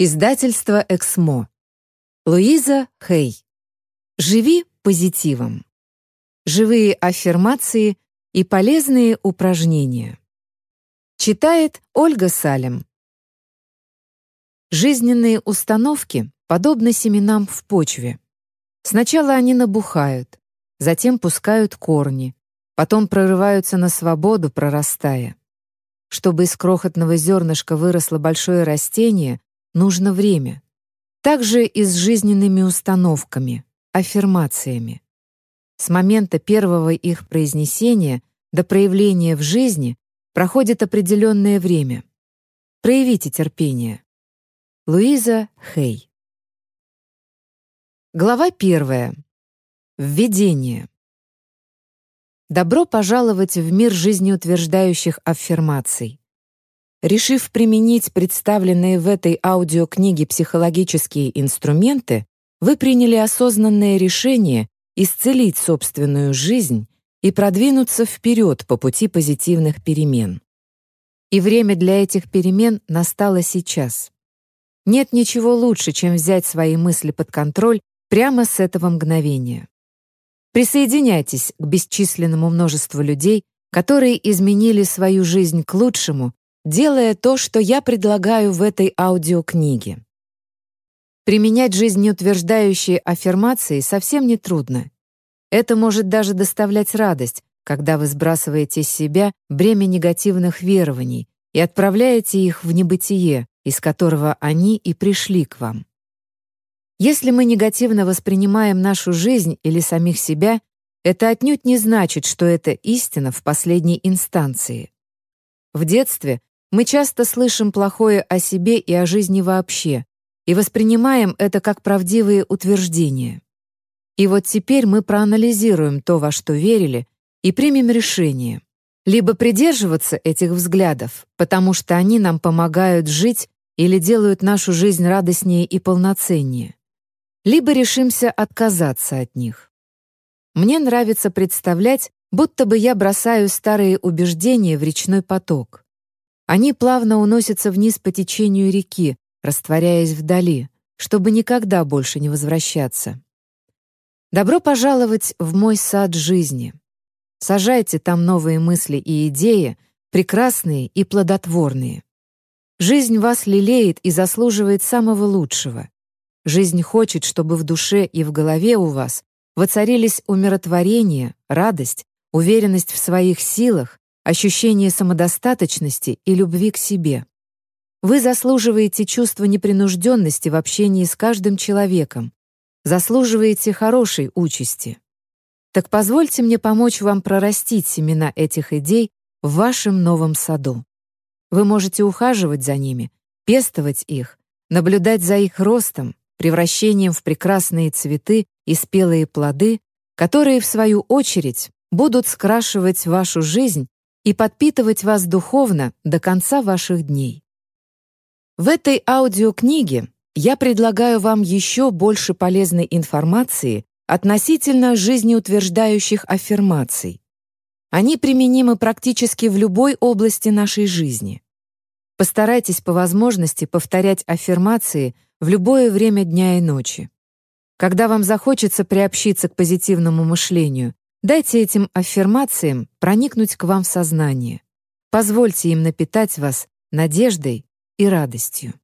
Издательство «Эксмо». Луиза Хей. Живи позитивом. Живые аффирмации и полезные упражнения. Читает Ольга Салем. Жизненные установки подобны семенам в почве. Сначала они набухают, затем пускают корни, потом прорываются на свободу, прорастая. Чтобы из крохотного зернышка выросло большое растение, нужно время. Также и с жизненными установками, аффирмациями. С момента первого их произнесения до проявления в жизни проходит определенное время. Проявите терпение. Луиза Хей. Глава первая. Введение. Добро пожаловать в мир жизнеутверждающих аффирмаций. Решив применить представленные в этой аудиокниге психологические инструменты, вы приняли осознанное решение исцелить собственную жизнь и продвинуться вперед по пути позитивных перемен. И время для этих перемен настало сейчас. Нет ничего лучше, чем взять свои мысли под контроль прямо с этого мгновения. Присоединяйтесь к бесчисленному множеству людей, которые изменили свою жизнь к лучшему делая то, что я предлагаю в этой аудиокниге. Применять жизнеутверждающие аффирмации совсем не трудно. Это может даже доставлять радость, когда вы сбрасываете с себя бремя негативных верований и отправляете их в небытие, из которого они и пришли к вам. Если мы негативно воспринимаем нашу жизнь или самих себя, это отнюдь не значит, что это истина в последней инстанции. В детстве мы часто слышим плохое о себе и о жизни вообще и воспринимаем это как правдивые утверждения. И вот теперь мы проанализируем то, во что верили, и примем решение. Либо придерживаться этих взглядов, потому что они нам помогают жить или делают нашу жизнь радостнее и полноценнее. Либо решимся отказаться от них. Мне нравится представлять, будто бы я бросаю старые убеждения в речной поток. Они плавно уносятся вниз по течению реки, растворяясь вдали, чтобы никогда больше не возвращаться. Добро пожаловать в мой сад жизни. Сажайте там новые мысли и идеи, прекрасные и плодотворные. Жизнь вас лелеет и заслуживает самого лучшего. Жизнь хочет, чтобы в душе и в голове у вас воцарились умиротворение, радость, уверенность в своих силах, ощущение самодостаточности и любви к себе. Вы заслуживаете чувства непринужденности в общении с каждым человеком, заслуживаете хорошей участи. Так позвольте мне помочь вам прорастить семена этих идей в вашем новом саду. Вы можете ухаживать за ними, пестовать их, наблюдать за их ростом, превращением в прекрасные цветы и спелые плоды, которые, в свою очередь, будут скрашивать вашу жизнь и подпитывать вас духовно до конца ваших дней. В этой аудиокниге я предлагаю вам еще больше полезной информации относительно жизнеутверждающих аффирмаций. Они применимы практически в любой области нашей жизни. Постарайтесь по возможности повторять аффирмации в любое время дня и ночи. Когда вам захочется приобщиться к позитивному мышлению, Дайте этим аффирмациям проникнуть к вам в сознание. Позвольте им напитать вас надеждой и радостью.